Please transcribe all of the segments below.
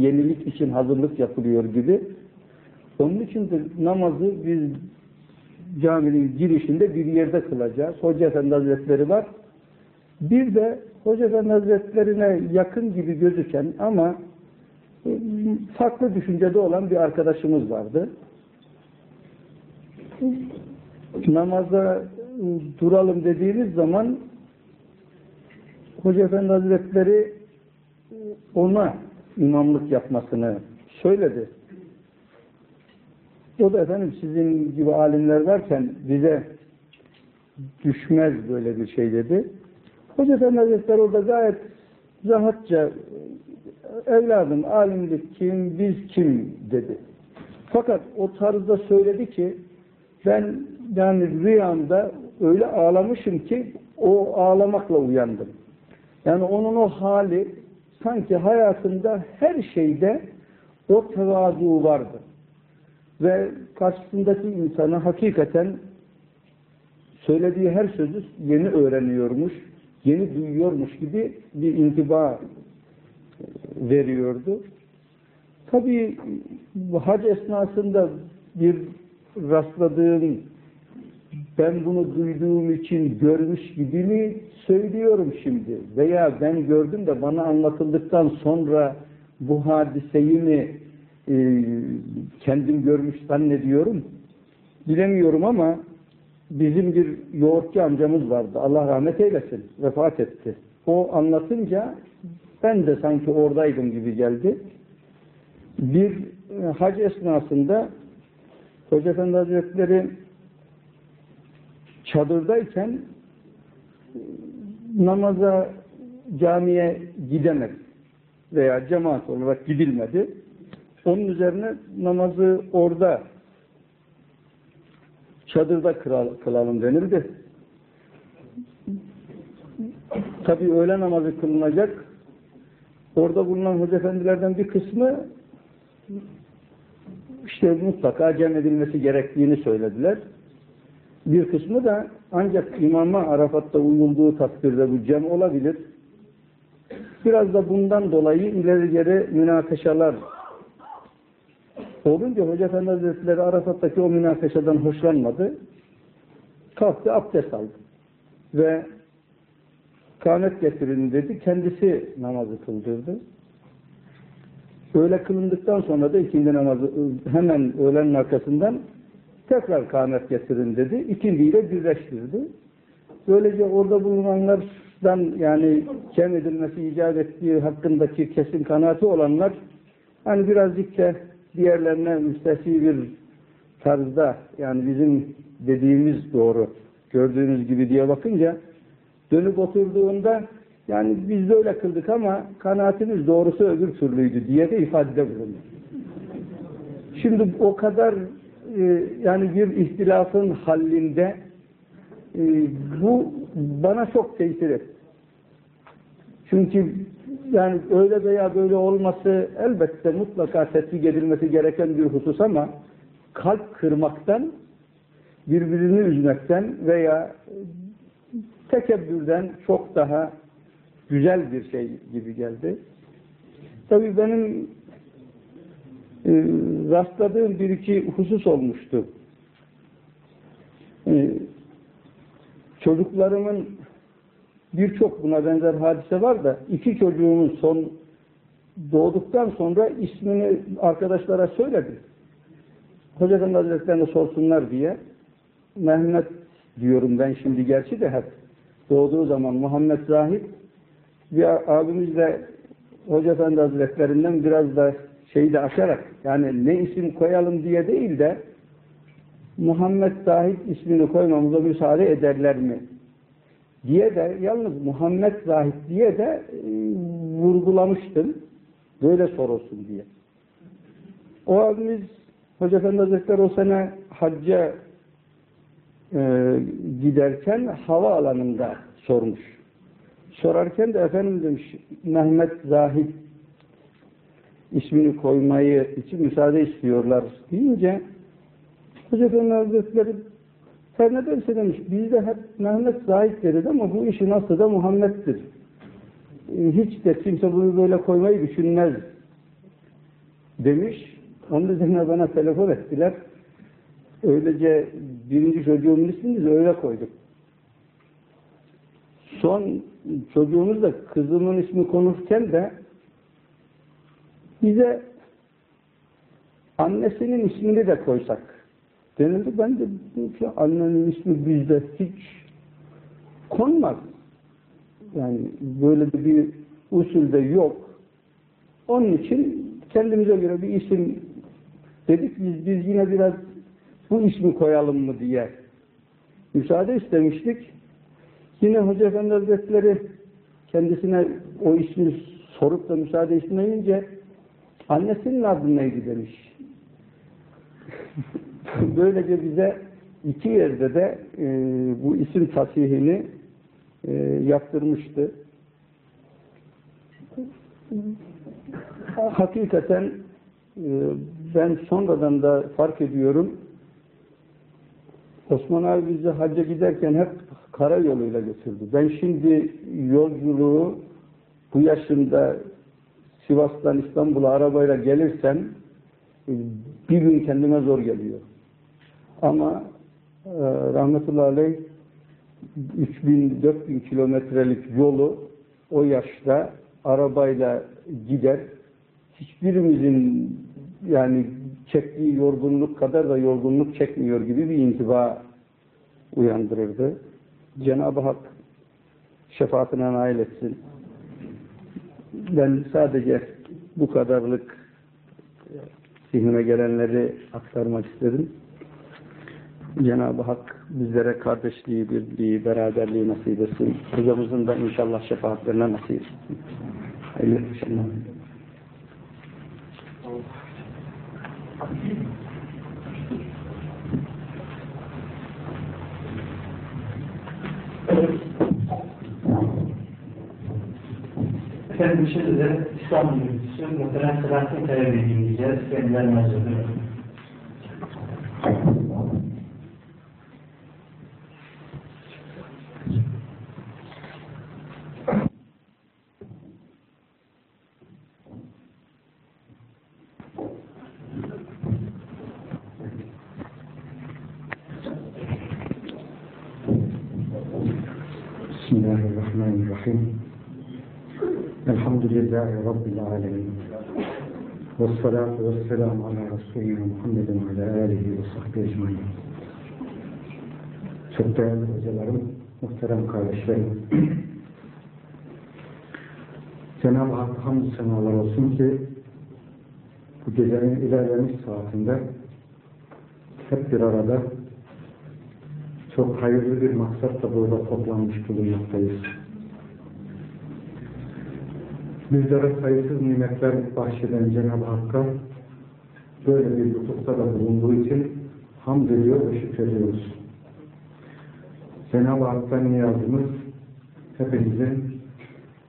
yenilik için hazırlık yapılıyor gibi. Onun için de namazı biz caminin girişinde bir yerde kılacağız. Hoca Efendi Hazretleri var. Bir de Hoca Efendi Hazretlerine yakın gibi gözüken ama farklı düşüncede olan bir arkadaşımız vardı. Namaza duralım dediğimiz zaman Hoca Efendi Hazretleri ona imamlık yapmasını söyledi. O da efendim sizin gibi alimler varken bize düşmez böyle bir şey dedi. Hoca Efendi Hazretleri orada gayet rahatça evladım alimlik kim, biz kim dedi. Fakat o tarzda söyledi ki ben yani rüyamda öyle ağlamışım ki o ağlamakla uyandım. Yani onun o hali sanki hayatında her şeyde o tevazu vardı. Ve karşısındaki insana hakikaten söylediği her sözü yeni öğreniyormuş, yeni duyuyormuş gibi bir intiba veriyordu. Tabii hac esnasında bir rastladığım ben bunu duyduğum için görmüş gibi mi söylüyorum şimdi? Veya ben gördüm de bana anlatıldıktan sonra bu hadiseyi mi e, kendim görmüş zannediyorum? Bilemiyorum ama bizim bir yoğurtçu amcamız vardı. Allah rahmet eylesin vefat etti. O anlatınca ben de sanki oradaydım gibi geldi. Bir e, hac esnasında Hoca Efendi Hazretleri çadırdayken namaza camiye gidemedi veya cemaat olarak gidilmedi. Onun üzerine namazı orada çadırda kılalım denildi. Tabi öğle namazı kılınacak. Orada bulunan hoca efendilerden bir kısmı işte mutlaka cem edilmesi gerektiğini söylediler. Bir kısmı da ancak imama Arafat'ta uyulduğu takdirde bu cem olabilir. Biraz da bundan dolayı ileri geri münakaşalar olunca Hoca Efendi Hazretleri Arafat'taki o münakaşadan hoşlanmadı. Kalktı abdest aldı. Ve kâhmet getirin dedi. Kendisi namazı kıldırdı. Öyle kılındıktan sonra da ikindi namazı hemen öğlenin arkasından tekrar kâhmet getirin dedi. İkindiyle birleştirdi. Böylece orada bulunanlardan yani kem edilmesi icap ettiği hakkındaki kesin kanaati olanlar hani birazcık da diğerlerine müstesni bir tarzda yani bizim dediğimiz doğru gördüğünüz gibi diye bakınca dönüp oturduğunda yani biz de öyle kıldık ama kanaatimiz doğrusu öbür türlüydü diye de ifadede bulundu. Şimdi o kadar e, yani bir ihtilafın hallində e, bu bana çok tesir etti. Çünkü yani öyle veya böyle olması elbette mutlaka tetkik edilmesi gereken bir husus ama kalp kırmaktan, birbirini üzmekten veya tekebbürden çok daha güzel bir şey gibi geldi. Tabii benim rastladığım bir iki husus olmuştu. E, çocuklarımın birçok buna benzer hadise var da iki çocuğumun son doğduktan sonra ismini arkadaşlara söyledi. Hoca Efendi Hazretlerine sorsunlar diye Mehmet diyorum ben şimdi gerçi de hep doğduğu zaman Muhammed Zahid bir abimiz de Hoca Efendi Hazretlerinden biraz da şeyi de aşarak yani ne isim koyalım diye değil de Muhammed Zahid ismini koymamıza müsaade ederler mi? diye de yalnız Muhammed Zahid diye de e, vurgulamıştım. Böyle sorulsun diye. O abimiz Hoca Efendi Hazretleri o sene hacca e, giderken hava alanında sormuş. Sorarken de efendim demiş Mehmet Zahid ismini koymayı için müsaade istiyorlar deyince Hoca Efendi Hazretleri her ne derse demiş bizde hep Mehmet Zahid deriz ama bu işin aslı da Muhammed'dir. Hiç de kimse bunu böyle koymayı düşünmez demiş. Onun üzerine bana telefon ettiler. Öylece birinci çocuğumun ismini öyle koyduk. Son çocuğumuz da kızımın ismi konurken de bize annesinin ismini de koysak denildi. Ben de dedim ki annenin ismi bizde hiç konmaz. Yani böyle bir usulde yok. Onun için kendimize göre bir isim dedik biz, biz yine biraz bu ismi koyalım mı diye müsaade istemiştik. Yine Hoca Efendi Hazretleri kendisine o ismi sorup da müsaade istemeyince annesinin adı neydi demiş. Böylece bize iki yerde de e, bu isim tasihini e, yaptırmıştı. Hakikaten e, ben sonradan da fark ediyorum Osman abi bizi hacca giderken hep karayoluyla götürdü. Ben şimdi yolculuğu bu yaşımda Sivas'tan İstanbul'a arabayla gelirsem e, bir gün kendime zor geliyor. Ama e, rahmetullahi aleyh 3000-4000 kilometrelik yolu o yaşta arabayla gider. Hiçbirimizin yani çektiği yorgunluk kadar da yorgunluk çekmiyor gibi bir intiba uyandırırdı. Cenab-ı Hak şefaatine nail etsin. Ben sadece bu kadarlık zihnime gelenleri aktarmak istedim. Cenab-ı Hak bizlere kardeşliği, birliği, beraberliği nasip etsin. Hocamızın da inşallah şefaatlerine nasip etsin. Hayırlı akşamlar. Sen bir şey Kendisidir, İslam bilgisi, muhtemelen Selahattin Kaya'yı dinleyeceğiz, Kendiler hazırlıyor. Bismillahirrahmanirrahim. Elhamdülillahi Rabbil Alemin. Vessalatu vesselamu ala Resulina Muhammedin ala alihi ve sahbihi ecmain. Çok değerli hocalarım, muhterem kardeşlerim. Cenab-ı Hak hamd senalar olsun ki bu gecenin ilerlemiş saatinde hep bir arada çok hayırlı bir maksatla burada toplanmış bulunmaktayız. Bizlere sayısız nimetler bahşeden Cenab-ı Hakk'a böyle bir lütufta da bulunduğu için hamd ediyor ve şükrediyoruz. Cenab-ı Hak'tan niyazımız hepimizin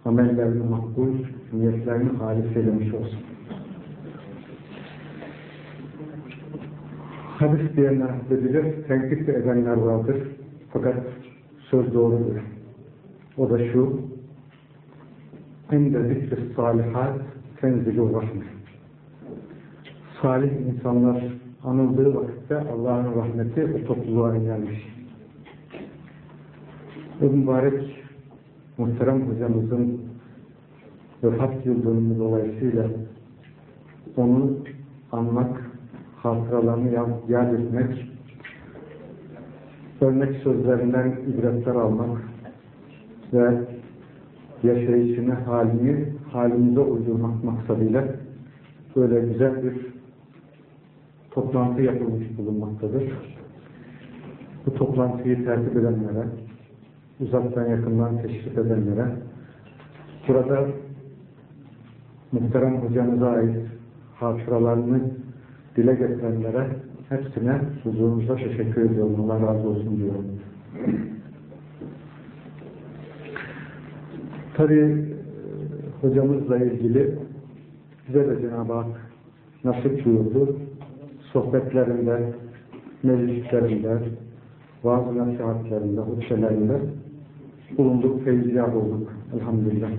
amellerini makbul, niyetlerini halis eylemiş olsun. Hadis diyenler affedilir, tenkit de edenler vardır. Fakat söz doğrudur. O da şu, İnde zikri salihat tenzilur rahmet. Salih insanlar anıldığı vakitte Allah'ın rahmeti o topluluğa gelmiş. Bu mübarek muhterem hocamızın vefat yıl dönümü dolayısıyla onu anmak, hatıralarını yad etmek, örnek sözlerinden ibretler almak ve yaşayışını, halini halimize uydurmak maksadıyla böyle güzel bir toplantı yapılmış bulunmaktadır. Bu toplantıyı tertip edenlere, uzaktan yakından teşrif edenlere, burada muhterem hocamıza ait hatıralarını dile getirenlere hepsine huzurunuzda teşekkür ediyorum. Allah razı olsun diyorum. Tabii hocamızla ilgili bize de Cenab-ı Hak nasip buyurdu. Sohbetlerinde, meclislerinde, vaaz nasihatlerinde, hutbelerinde bulunduk, feyziyat olduk. Elhamdülillah.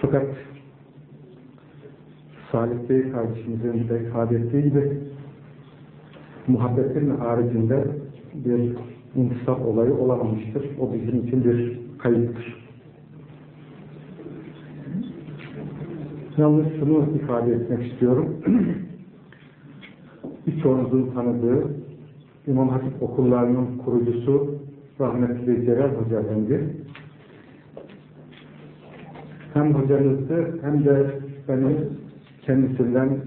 Fakat Salih Bey kardeşimizin de ifade ettiği gibi muhabbetin haricinde bir intisap olayı olamamıştır. O bizim için bir kayıptır. Yalnız şunu ifade etmek istiyorum. Birçoğunuzun tanıdığı İmam Hatip okullarının kurucusu rahmetli Celal Hoca Efendi hem hocanızdı hem de benim kendisinden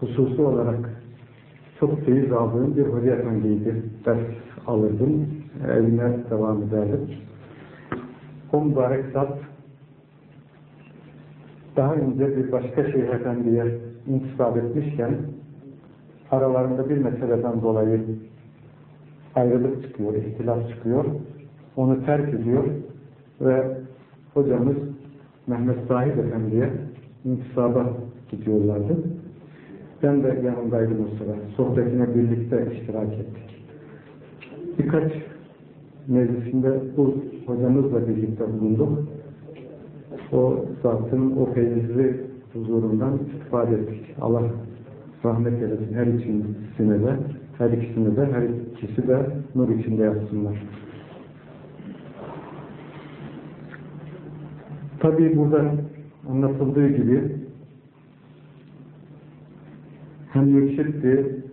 hususi olarak çok feyiz aldığım bir hoca efendiydi. Ders alırdım, evine devam ederdim. O mübarek zat daha önce bir başka şeyh efendiye intisap etmişken aralarında bir meseleden dolayı ayrılık çıkıyor, ihtilaf çıkıyor. Onu terk ediyor ve hocamız Mehmet Zahid Efendi'ye intisaba gidiyorlardı. Ben de yanındaydım o sıra. Sohbetine birlikte iştirak ettik. Birkaç meclisinde bu hocamızla birlikte bulunduk. O zatın o feyizli huzurundan istifade ettik. Allah rahmet eylesin her ikisine de, her ikisine de, her ikisi de nur içinde yatsınlar. Tabii burada anlatıldığı gibi hem mürşitti,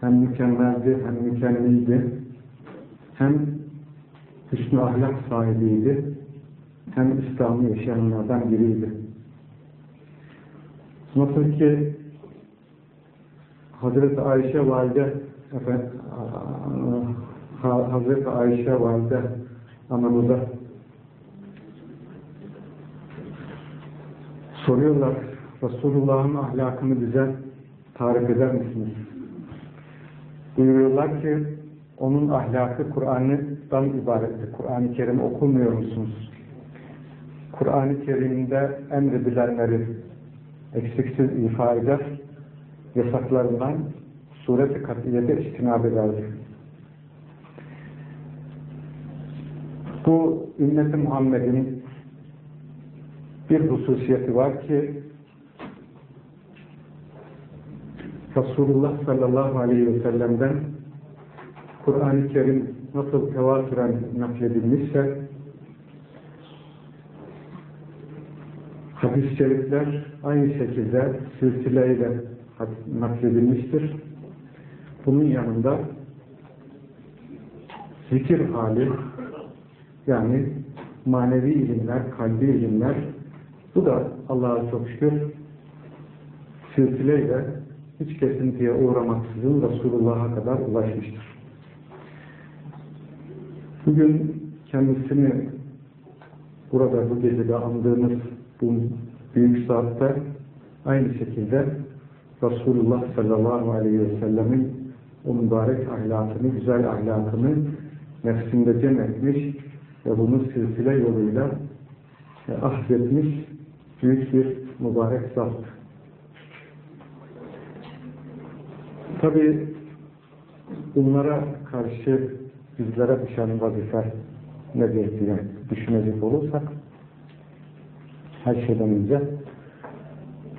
hem mükemmeldi, hem mükemmeliydi, hem hüsnü ahlak sahibiydi, hem İslam'ı yaşayanlardan biriydi. Nasıl ki Hazreti Ayşe Valide efendim, Hazreti Ayşe Valide anamıza soruyorlar Resulullah'ın ahlakını bize tarif eder misiniz? Buyuruyorlar ki onun ahlakı Kur'an'dan ibarettir. Kur'an-ı Kerim okumuyor musunuz? Kur'an-ı Kerim'de emredilenleri eksiksiz ifa eder, yasaklarından suret-i katiyede istinab ederdi. Bu ümmet-i Muhammed'in bir hususiyeti var ki Resulullah sallallahu aleyhi ve sellem'den Kur'an-ı Kerim nasıl tevatüren nakledilmişse hadis-i şerifler aynı şekilde silsileyle nakledilmiştir. Bunun yanında zikir hali yani manevi ilimler, kalbi ilimler bu da Allah'a çok şükür silsileyle hiç kesintiye uğramaksızın Resulullah'a kadar ulaşmıştır. Bugün kendisini burada bu gecede andığımız bu büyük saatte aynı şekilde Resulullah sallallahu aleyhi ve sellemin o mübarek ahlakını, güzel ahlakını nefsinde cem etmiş ve bunu silsile yoluyla ahzetmiş büyük bir mübarek zat. Tabi bunlara karşı bizlere düşen vazife nedir diye düşünecek olursak her şeyden önce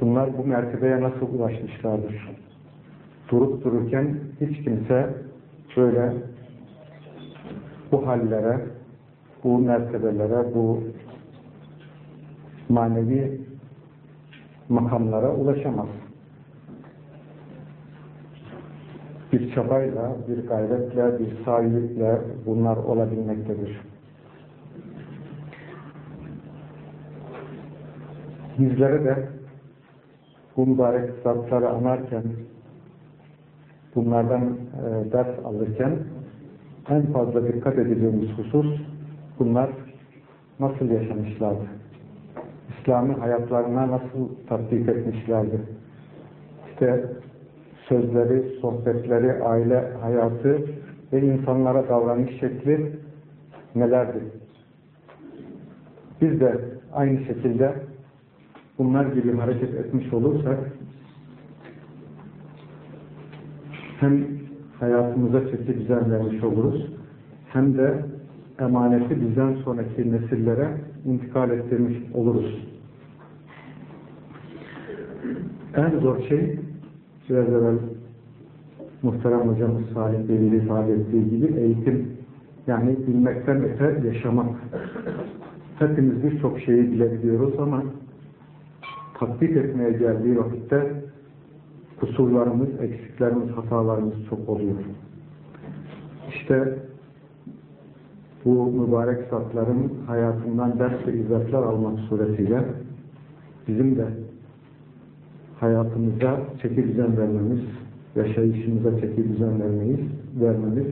bunlar bu mertebeye nasıl ulaşmışlardır? Durup dururken hiç kimse böyle bu hallere, bu mertebelere, bu manevi makamlara ulaşamaz. Bir çabayla, bir gayretle, bir sahilikle bunlar olabilmektedir. Bizlere de bu mübarek zatları anarken, bunlardan e, ders alırken en fazla dikkat edeceğimiz husus bunlar nasıl yaşamışlardı? İslami hayatlarına nasıl tatbik etmişlerdi? İşte sözleri, sohbetleri, aile hayatı ve insanlara davranış şekli nelerdi? Biz de aynı şekilde bunlar gibi hareket etmiş olursak hem hayatımıza çeki düzen vermiş oluruz hem de emaneti bizden sonraki nesillere intikal ettirmiş oluruz. En zor şey biraz evvel muhterem hocamız Salih Bey'in ifade ettiği gibi eğitim. Yani bilmekten öte yaşamak. Hepimiz birçok şeyi bilebiliyoruz ama tatbik etmeye geldiği vakitte kusurlarımız, eksiklerimiz, hatalarımız çok oluyor. İşte bu mübarek zatların hayatından ders ve izaflar almak suretiyle bizim de hayatımıza çeki düzen vermemiz, yaşayışımıza çeki düzen vermeyiz, vermemiz,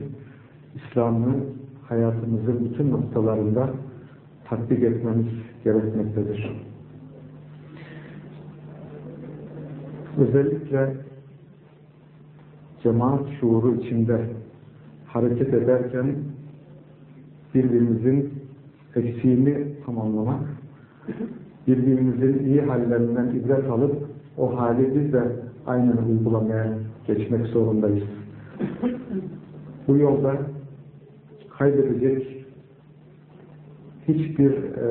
İslam'ı hayatımızın bütün noktalarında tatbik etmemiz gerekmektedir. Özellikle cemaat şuuru içinde hareket ederken birbirimizin eksiğini tamamlamak, birbirimizin iyi hallerinden ibret alıp o hali biz de aynen uygulamaya geçmek zorundayız. Bu yolda kaybedecek hiçbir e,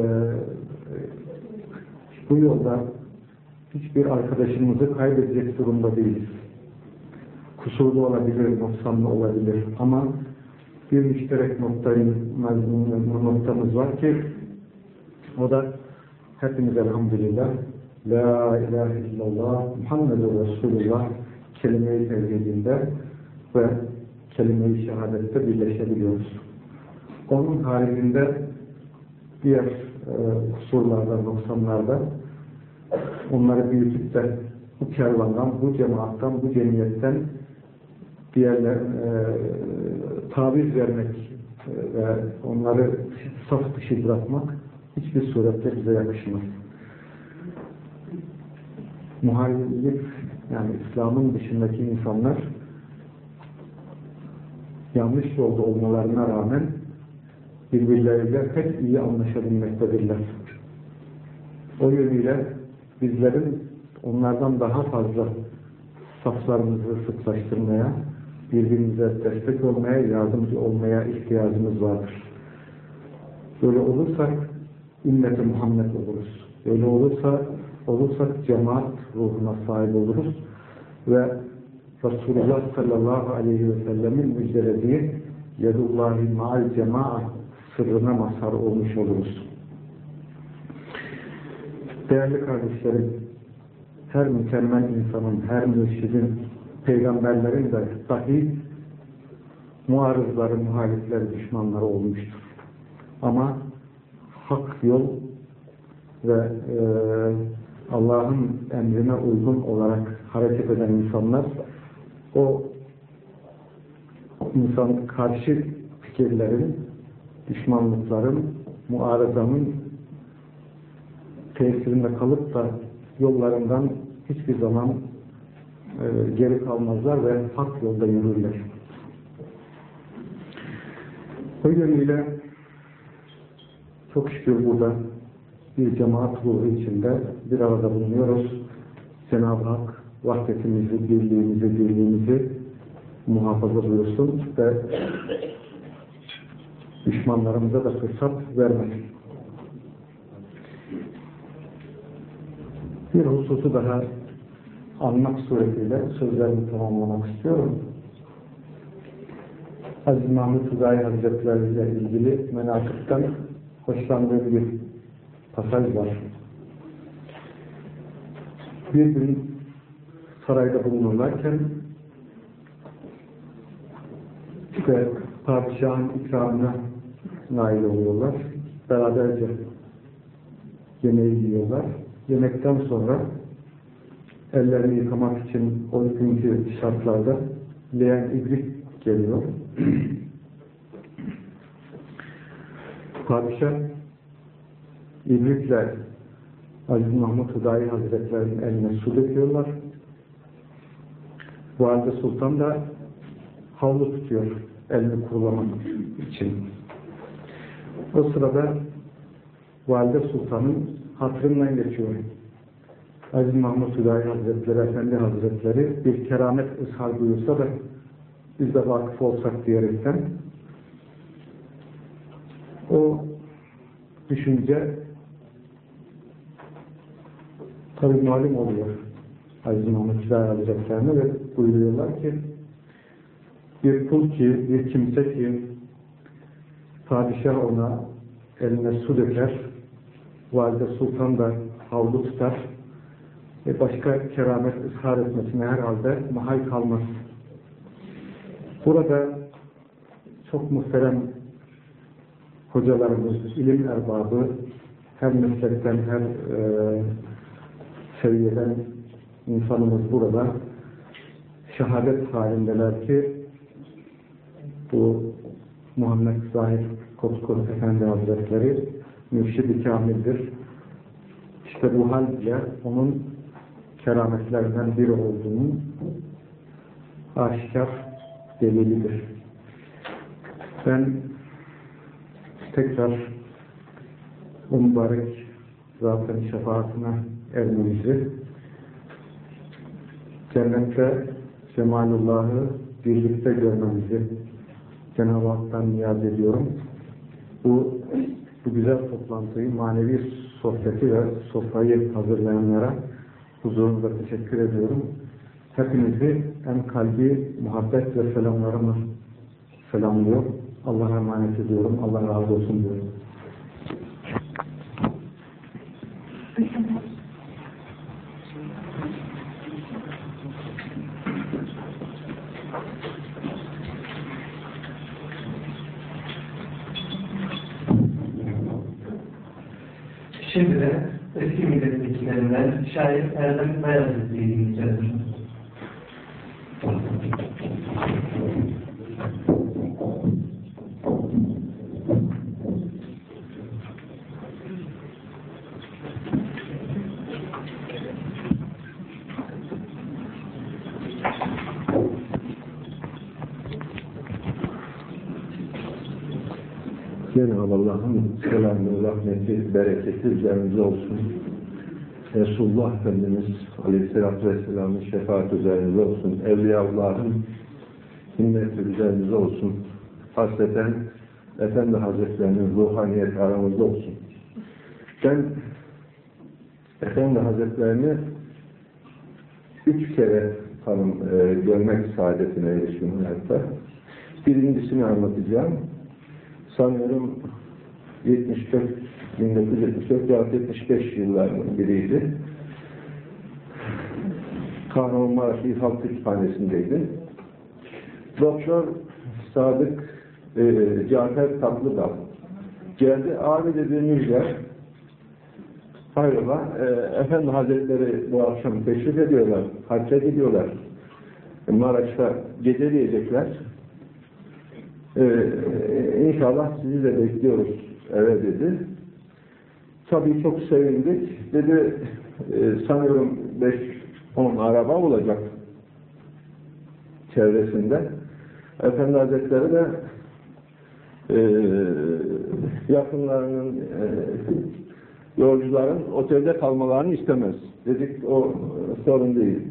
bu yolda hiçbir arkadaşımızı kaybedecek durumda değiliz. Kusurlu olabilir, noksanlı olabilir ama bir müşterek noktayı, noktamız var ki o da hepimiz elhamdülillah La ilahe illallah Muhammedur Resulullah kelime-i tevhidinde ve kelime-i şehadette birleşebiliyoruz. Onun haricinde diğer e, kusurlarda, noksanlarda onları büyütüp de bu kervandan, bu cemaattan, bu cemiyetten diğerler e, taviz vermek e, ve onları saf dışı bırakmak hiçbir surette bize yakışmaz. Muhalif, yani İslam'ın dışındaki insanlar yanlış yolda olmalarına rağmen birbirleriyle pek iyi anlaşabilmektedirler. O yönüyle bizlerin onlardan daha fazla saflarımızı sıklaştırmaya, birbirimize destek olmaya, yardımcı olmaya ihtiyacımız vardır. Böyle olursak ümmeti Muhammed oluruz. Böyle olursa olursak cemaat ruhuna sahip oluruz ve Resulullah sallallahu aleyhi ve sellemin müjdelediği yedullahi ma'al cema'a sırrına mazhar olmuş oluruz. Değerli kardeşlerim, her mükemmel insanın, her mürşidin, peygamberlerin de dahi muarızları, muhalifleri, düşmanları olmuştur. Ama hak yol ve e, Allah'ın emrine uygun olarak hareket eden insanlar o insan karşı fikirlerin, düşmanlıkların, muarızanın tesirinde kalıp da yollarından hiçbir zaman e, geri kalmazlar ve hak yolda yürürler. O yönüyle çok şükür burada bir cemaat ruhu içinde bir arada bulunuyoruz. Cenab-ı Hak vahdetimizi, birliğimizi, birliğimizi muhafaza buyursun ve düşmanlarımıza da fırsat vermesin. Bir hususu daha anmak suretiyle sözlerimi tamamlamak istiyorum. Aziz Mahmut Hüdayi Hazretleri ile ilgili menakıptan hoşlandığım bir pasaj var. Bir gün sarayda bulunurlarken ve padişahın ikramına nail oluyorlar. Beraberce yemeği yiyorlar. Yemekten sonra ellerini yıkamak için o günkü şartlarda leğen ibrik geliyor. Padişah ibrikle Aziz Mahmud Hüdayi Hazretleri'nin eline su döküyorlar. Valide Sultan da havlu tutuyor elini kurulamak için. O sırada Valide Sultan'ın hatırından geçiyor. Aziz Mahmud Hüdayi Hazretleri, Efendi Hazretleri bir keramet ishal buyursa da biz de vakıf olsak diyerekten o düşünce tabi malum oluyor. Aziz Mahmut alacaklarını ve buyuruyorlar ki bir kul ki, bir kimse ki padişah ona eline su döker, valide sultan da havlu tutar ve başka keramet ızhar etmesine herhalde mahal kalmaz. Burada çok muhterem hocalarımız, ilim erbabı, her meslekten, her e, seviyeden insanımız burada şehadet halindeler ki bu Muhammed Zahid Kotkos Efendi Hazretleri mürşid-i kamildir. İşte bu hal bile onun kerametlerinden biri olduğunun aşikar delilidir. Ben tekrar mübarek zatın şefaatine ermemizi cennette Cemalullah'ı birlikte görmemizi Cenab-ı Hak'tan niyaz ediyorum. Bu, bu güzel toplantıyı, manevi sohbeti ve sofrayı hazırlayanlara huzurunuzda teşekkür ediyorum. Hepinizi en kalbi muhabbet ve selamlarımı selamlıyor. Allah'a emanet ediyorum. Allah razı olsun diyorum. Şair Erdem Beyazıt'ı dinleyeceğiz. Cenab-ı Allah'ın selamı, rahmeti, bereketi üzerinize olsun. Resulullah Efendimiz Aleyhisselatü Vesselam'ın şefaat üzerinize olsun. Evliyaullah'ın himmeti üzerinize olsun. Hasreten Efendi Hazretlerinin ruhaniyeti aramızda olsun. Ben Efendi Hazretlerini üç kere tanım, e, görmek saadetine eriştim hayatta. Birincisini anlatacağım sanıyorum 74, 1974 ya 75 yıllarının biriydi. Kahramanmaraş İl Halk Kütüphanesi'ndeydi. Doktor Sadık e, Cafer Tatlıdal geldi. Abi dedi müjde. Hayrola, e, Efendi Hazretleri bu akşam teşrif ediyorlar, hacca gidiyorlar. Maraş'ta geceleyecekler. Ee, inşallah sizi de bekliyoruz eve dedi. Tabii çok sevindik. Dedi e, sanıyorum 5-10 araba olacak çevresinde. Efendi Hazretleri de e, yakınlarının e, yolcuların otelde kalmalarını istemez. Dedik o sorun değil.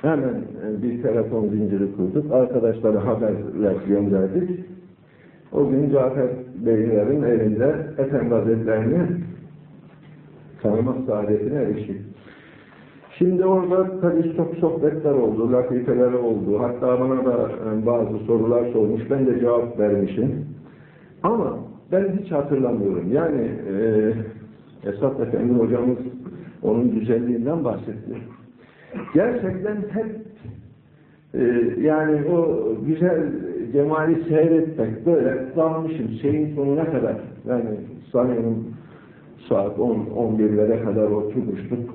Hemen e, bir telefon zinciri kurduk. Arkadaşlara haberler gönderdik. O gün Cafer Beylerin evinde Efendi Hazretlerini tanıma saadetine eriştik. Şimdi orada tabii çok sohbetler oldu, latifeler oldu. Hatta bana da e, bazı sorular sormuş, ben de cevap vermişim. Ama ben hiç hatırlamıyorum. Yani e, Esat Efendi hocamız onun güzelliğinden bahsetti gerçekten hep e, yani o güzel cemali seyretmek böyle dalmışım şeyin sonuna kadar yani sanıyorum saat 10 11'lere kadar oturmuştuk.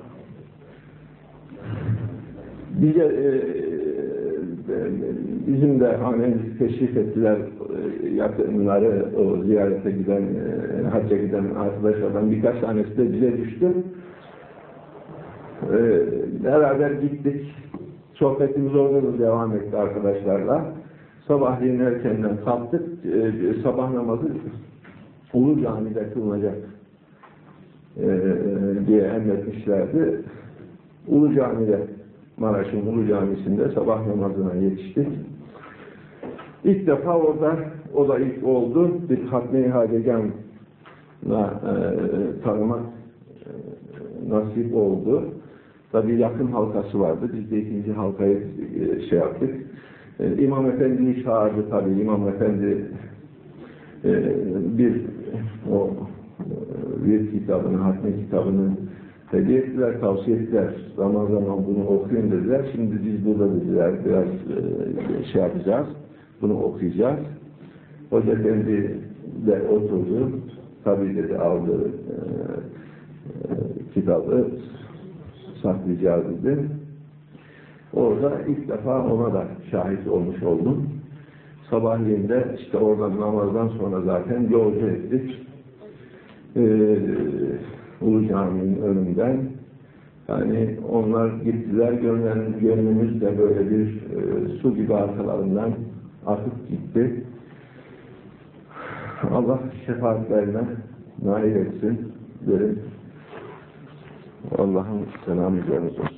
Bize e, bizim de hanemizi teşrif ettiler e, yakınları o ziyarete giden e, hacca giden arkadaşlardan birkaç tanesi de bize düştü. Beraber gittik. Sohbetimiz orada da devam etti arkadaşlarla. Sabahleyin erkenden kalktık. Sabah namazı Ulu Cami'de kılınacak diye emretmişlerdi. Ulu Cami'de Maraş'ın Ulu Camisi'nde sabah namazına yetiştik. İlk defa orada, o da ilk oldu. Bir Hatmi-i Hadegan'la e, tanımak e, nasip oldu. Tabii yakın halkası vardı. Biz de ikinci halkayı e, şey yaptık. E, İmam Efendi'yi çağırdı tabii. İmam Efendi e, bir o e, bir kitabını, hatme kitabını hediye ettiler, tavsiye ettiler. Zaman zaman bunu okuyun dediler. Şimdi biz burada dediler biraz e, şey yapacağız. Bunu okuyacağız. Hoca Efendi de oturdu. Tabii dedi aldı e, e, kitabı saklayacağız dedi. Orada ilk defa ona da şahit olmuş oldum. Sabahleyin de işte oradan namazdan sonra zaten yolcu ettik. Ee, Ulu Cami'nin önünden. Yani onlar gittiler, gönlün, gönlümüz de böyle bir e, su gibi arkalarından akıp gitti. Allah şefaatlerine nail etsin derim. Allah'ın selamı üzerinize olsun.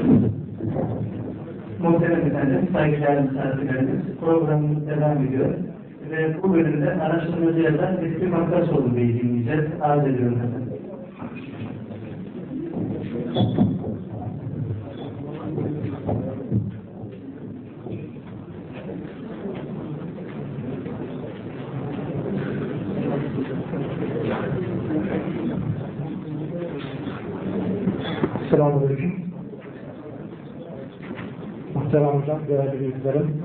Muhterem efendim, saygıdeğer misafirlerimiz, programımız devam ediyor. Ve bu bölümde araştırmacı yazar Lütfi Maktaşoğlu Bey'i dinleyeceğiz. Arz ediyorum efendim. Selamünaleyküm. Muhterem hocam, değerli büyüklerim,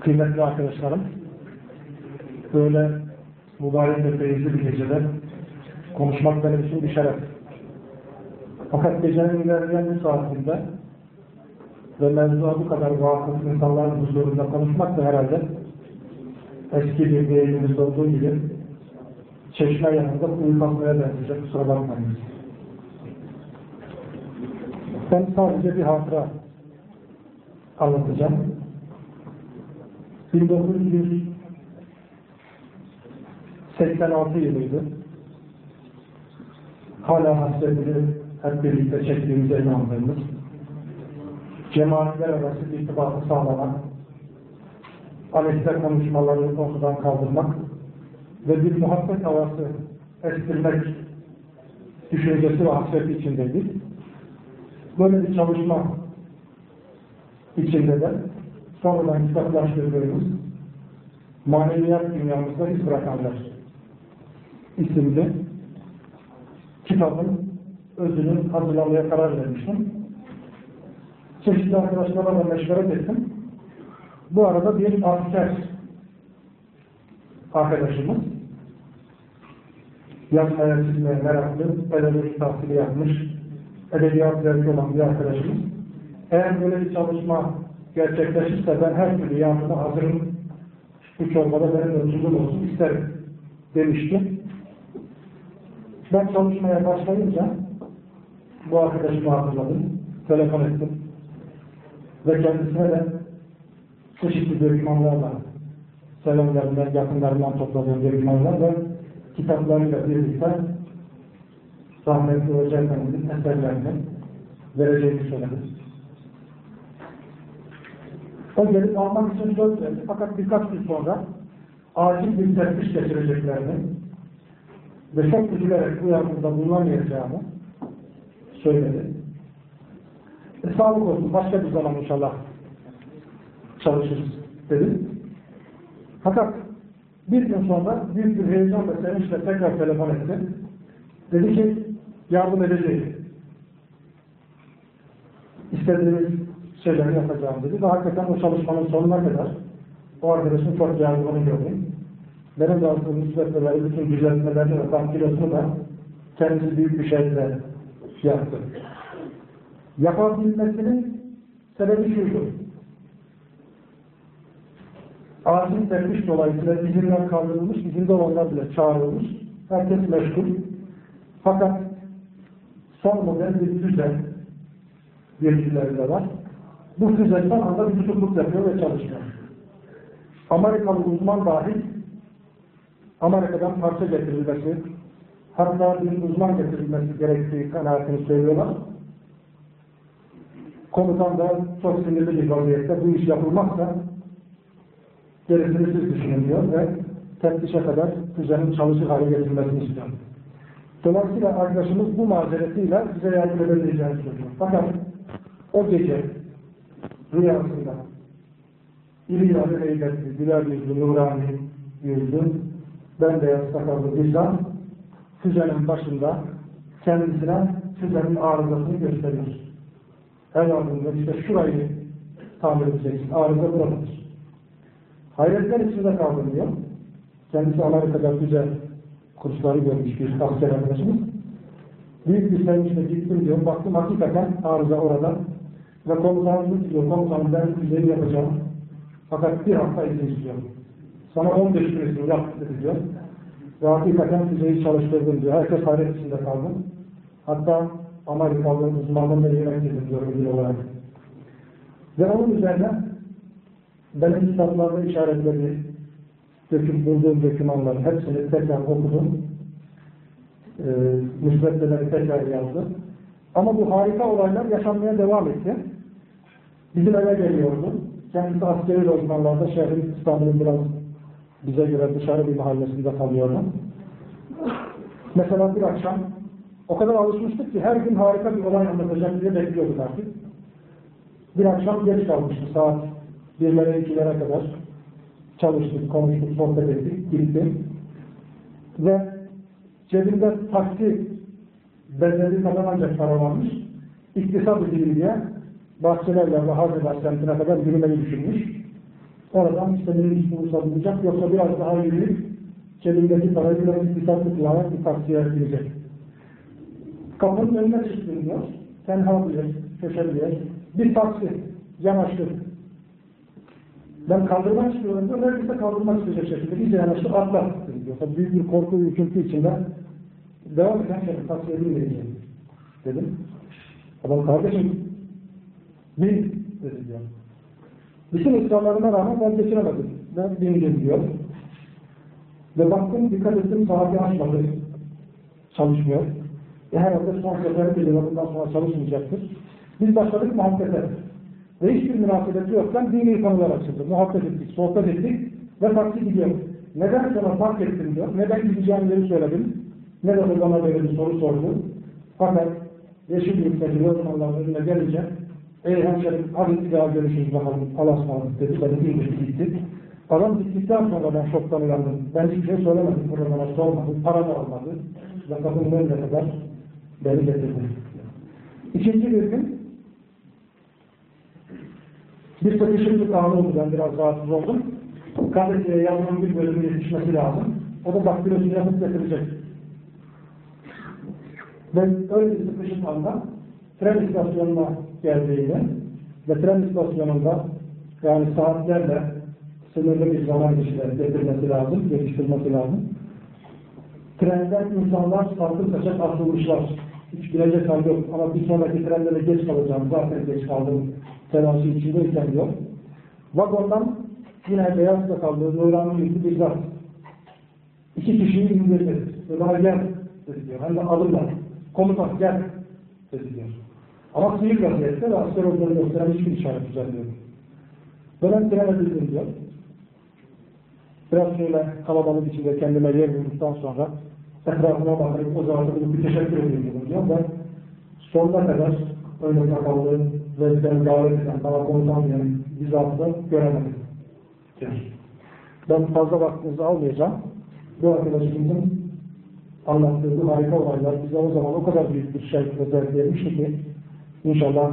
kıymetli arkadaşlarım, böyle mübarek ve feyizli bir gecede konuşmak benim için bir şeref. Fakat gecenin ilerleyen bir saatinde ve mevzuya bu kadar vakıf insanların huzurunda konuşmak da herhalde eski bir deyimimiz olduğu gibi çeşme yanında kuyu kazmaya benzeyecek, kusura bakmayın. Ben sadece bir hatıra anlatacağım. 1986 yılıydı. Hala hasretini hep birlikte çektiğimize inandığımız, cemaatler arası irtibatı sağlamak, aleyhte konuşmaları ortadan kaldırmak ve bir muhabbet havası estirmek düşüncesi ve hasreti içindeydik. Böyle bir çalışma içinde de sonradan kitaplaştırdığımız maneviyat dünyamızda iz bırakanlar isimli kitabın özünü hazırlamaya karar vermiştim. Çeşitli arkadaşlarla meşveret ettim. Bu arada bir asker arkadaşımız yazmaya, çizmeye meraklı, edebiyat tahsili yapmış, edebiyat zevki olan bir arkadaşımız. Eğer böyle bir çalışma gerçekleşirse ben her türlü yardıma hazırım. Bu çorbada benim ölçülüm olsun isterim demişti. Ben çalışmaya başlayınca bu arkadaşımı hatırladım, telefon ettim ve kendisine de çeşitli dokümanlarla selamlarından, yakınlarından topladığım dokümanlar ve kitaplarıyla birlikte rahmetli Hoca Efendi'nin eserlerini vereceğini söyledi. O gelip almak için söz verdi. Fakat birkaç gün sonra acil bir teftiş getireceklerini ve çok üzülerek bu yardımda bulunamayacağını söyledi. E, sağlık olsun, başka bir zaman inşallah çalışırız dedi. Fakat bir gün sonra büyük bir heyecan ve sevinçle tekrar telefon etti. Dedi ki yardım edeceğiz. İstediğiniz şeyleri yapacağım dedi. Ve hakikaten o çalışmanın sonuna kadar o arkadaşın çok yardımını gördüm. Benim de aslında müsbetleri, bütün düzeltmelerini ve tankilosunu da kendisi büyük bir şeyle yaptı. Yapabilmesinin sebebi şuydu. Acil teftiş dolayısıyla izinler kaldırılmış, izinde olanlar bile çağrılmış. Herkes meşgul. Fakat son model bir bilgileri de var. Bu füze son anda bir tutukluk yapıyor ve çalışmıyor. Amerikalı uzman dahil Amerika'dan parça getirilmesi, hatta bir uzman getirilmesi gerektiği kanaatini söylüyorlar. Komutan da çok sinirli bir vaziyette bu iş yapılmazsa gerisini siz düşünün diyor ve teftişe kadar füzenin çalışır hale getirilmesini istiyor. Dolayısıyla arkadaşımız bu mazeretiyle bize yardım edebileceğini söylüyor. Fakat o gece rüyasında iri yarı heybetli, güler yüzlü, nurani yüzlü, bembeyaz sakallı bir zat füzenin başında kendisine füzenin arızasını gösteriyor. Evladında işte şurayı tamir edeceksin, arıza buradadır. Hayretler içinde kaldım diyor. Kendisi Amerika'da füze kursları görmüş bir asker arkadaşımız. Büyük bir sevinçle gittim diyor. Baktım hakikaten arıza orada. Ve komutanımız diyor, komutanım ben füzeyi yapacağım. Fakat bir hafta izin istiyorum. Sana 15 gün izin yap dedi diyor. Ve hakikaten füzeyi çalıştırdım diyor. Herkes hayret içinde kaldı. Hatta Amerikalı uzmanlarla yemek yedim diyor ödül olarak. Ve onun üzerine benim kitaplarda işaretleri döküm, bulduğum dokümanların hepsini tekrar okudum. Ee, müsveddeleri tekrar yazdım. Ama bu harika olaylar yaşanmaya devam etti. Bizim eve geliyordu. Kendisi askeri uzmanlarda şehrin İstanbul'un biraz bize göre dışarı bir mahallesinde kalıyordu. Mesela bir akşam o kadar alışmıştık ki her gün harika bir olay anlatacak diye bekliyorduk artık. Bir akşam geç kalmıştı saat birlere ikilere kadar çalıştık, konuştuk, sohbet ettik, gittim. Ve cebimde taksi bedeli kazanacak para varmış. İktisat edildi bahçelerle ve Hazreti semtine kadar yürümeyi düşünmüş. Oradan işte bir bulursa yoksa biraz daha yürüyüp cebindeki parayı biraz iktisatlı kullanarak bir taksiye girecek. Kapının önüne çıktım diyor. Tenha bir yer, köşeli bir yer. Bir taksi yanaştı. Ben kaldırmak istiyorum diyor. Neredeyse kaldırmak isteyecek şekilde iyice yanaştı atla diyor. Büyük bir korku ve ürküntü içinde devam eden şey taksiye binmeyeceğim dedim. Adam kardeşim bin dedi diyor. Bütün ısrarlarına rağmen ben geçiremedim. Ben bindim diyor. Ve baktım dikkat ettim saati açmadı. Çalışmıyor. E herhalde son sefer bir bundan sonra çalışmayacaktır. Biz başladık muhabbete. Ve hiçbir münasebeti yokken dini konular açıldı. Muhabbet ettik, sohbet ettik ve taksi gidiyor. Neden sana fark ettim diyor. Neden gideceğim yeri söyledim. Ne de bana böyle soru sordu. Fakat yeşil yurttaki Osmanlıların önüne gelince ey hemşerim hadi bir daha görüşürüz bakalım. Allah'a ısmarladık dedi. Ben de bir gitti. Adam gittikten sonra ben şoktan uyandım. Ben hiçbir şey söylemedim. Bana sormadı. Para da almadı. Ve kapının önüne kadar beni getirdi. İkinci bir gün bir sıkışıklık anı oldu. Ben biraz rahatsız oldum. Gazeteye yazmanın bir bölümü yetişmesi lazım. O da daktilosunu yapıp getirecek. Ve öyle bir sıkışık anda tren istasyonuna geldiğinde ve tren istasyonunda yani saatlerle sınırlı bir zaman dışında getirmesi lazım, yetiştirmesi lazım. Trenden insanlar sarkı kaçak atılmışlar. Hiç bilecek hal yok. Ama bir sonraki trende de geç kalacağım. Zaten geç kaldım. Telaşı içindeyken diyor. Vagondan yine beyaz sakallı, nurani yüzlü bir zat. İki kişiyi indirdi. Bana gel dedi diyor. Hem de adımla. Komutan gel dedi diyor. Ama sihir vaziyette ve asker olduğunu gösteren hiçbir işaret düzenliyor. Ben trene bildim diyor. Biraz şöyle kalabalık içinde kendime yer bulduktan sonra etrafıma bakıp o zaman bir teşekkür ediyorum diyor. Ben sonuna kadar öyle kapalı ve beni davet eden, bana komutan diyen bir zatı göremedim. diyor. Ben fazla vaktinizi almayacağım. Bu arkadaşımızın anlattığı harika olaylar bize o zaman o kadar büyük bir şey özel vermişti ki inşallah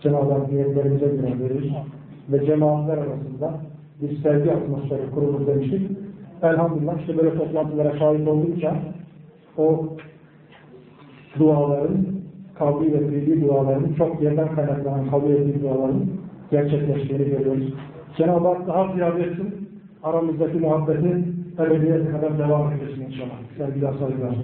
Cenab-ı Hak niyetlerimize göre verir ve cemaatler arasında bir sevgi atmosferi kurulur demiştik. Elhamdülillah işte böyle toplantılara şahit oldukça o duaların ve fiili duaların çok yerden kaynaklanan ve fiili duaların gerçekleştiğini görüyoruz. Cenab-ı Hak daha ziyade etsin. Aramızdaki muhabbeti ebediyete kadar devam etsin inşallah. Sevgiler saygılar.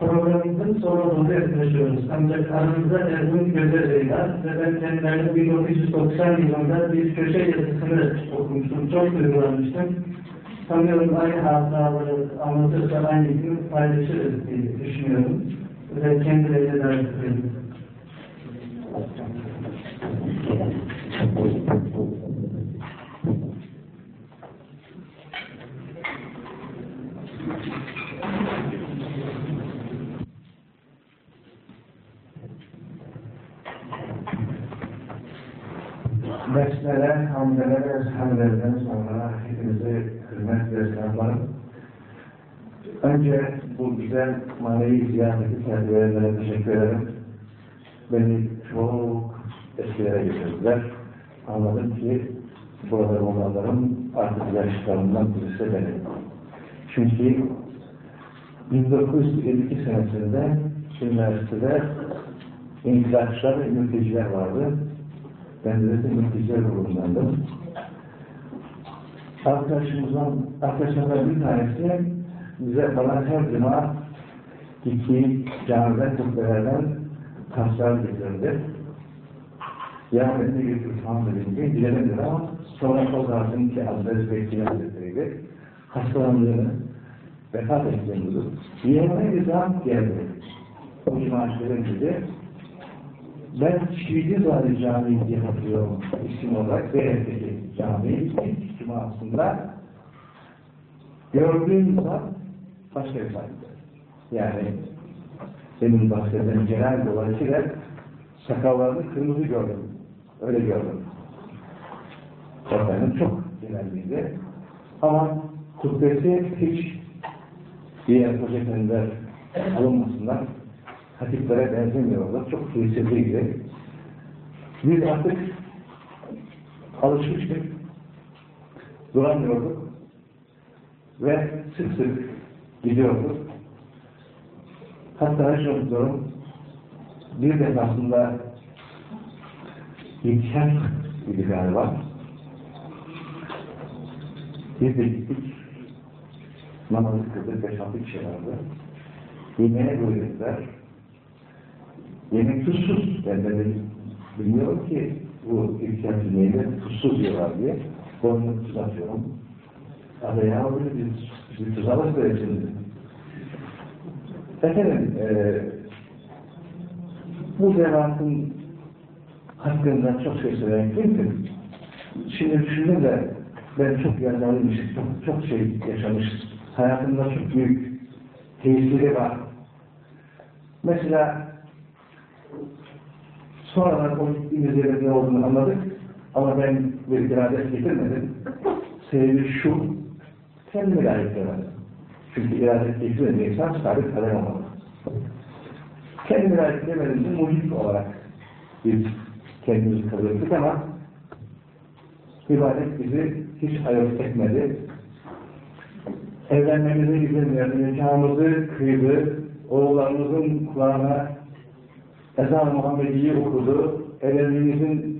Programımızın sonunda yaklaşıyoruz. Ancak aramızda Ergun Gözere'yle ve ben kendilerine 1990 yılında bir köşe yazısını okumuştum. Çok duygulanmıştım. Sanıyorum aynı hatıraları anlatırsa aynı gün paylaşırız diye düşünüyorum. Ve kendilerine ediyorum. Besmele, ve hamdlerden sonra hepinize hürmet ve selamlarım. Önce bu güzel manevi ziyafeti kendilerine teşekkür ederim. Beni çok eskilere getirdiler. Anladım ki burada olanlarım artık yaşlarından birisi benim. Çünkü 1952 senesinde üniversitede inkılapçılar ve mülteciler vardı. Ben de mülteciler grubundandım. Arkadaşımızdan, arkadaşlardan bir tanesi bize bana her cuma gittiği camiden, kubbelerden taşlar getirdi. Ya ben de götür tamam dedim ki, bilemedim ama sonra o zatın ki Aziz Bekçi'nin Hazretleri'yle hastalandığını, vefat ettiğini duydum. Yemeğe bir zat geldi. O cemaatlerin dedi, ben Şiidi Zari Camii diye hatırlıyorum isim olarak Beyaz'daki cami ilk cumasında gördüğüm zat başka bir zat. Yani senin bahseden genel dolayısıyla sakallarını kırmızı gördüm. Öyle gördüm. Efendim çok genelliğinde. Ama kubbesi hiç diğer hoca efendiler alınmasınlar hatiplere benzemiyorlar. Çok tesirliydi. Biz artık alışmıştık. Duramıyorduk. Ve sık sık gidiyorduk. Hatta şu durum bir defasında yetişen gibi galiba. Biz de gittik. Namazı kıldık, beş altı kişi vardı. Yemeğe buyurdular. Yemek tuzsuz. Ben de bilmiyorum ki bu ihtiyaç yemeğine tuzsuz diyorlar diye. Boynunu tuz atıyorum. Abi ya böyle bir, bir tuz alıp verelim. Efendim, e, bu zevatın hakkında çok şey söylemek mümkün. Şimdi düşündüm de ben çok yazarıymışım, çok, çok şey yaşamışım. Hayatımda çok büyük tesiri var. Mesela sonradan o gittiğimiz yerin ne olduğunu anladık ama ben bir irade getirmedim. Sebebi şu, kendime layık göremedim. Çünkü irade getirmediği insan sabit kalem olmalı. Layık demedim de muhit olarak bir kendimizi kabul ettik ama ibadet bizi hiç ayırt etmedi. Evlenmemize izin nikahımızı kıydı, oğullarımızın kulağına ezan Muhammedi'yi okudu, evliliğimizin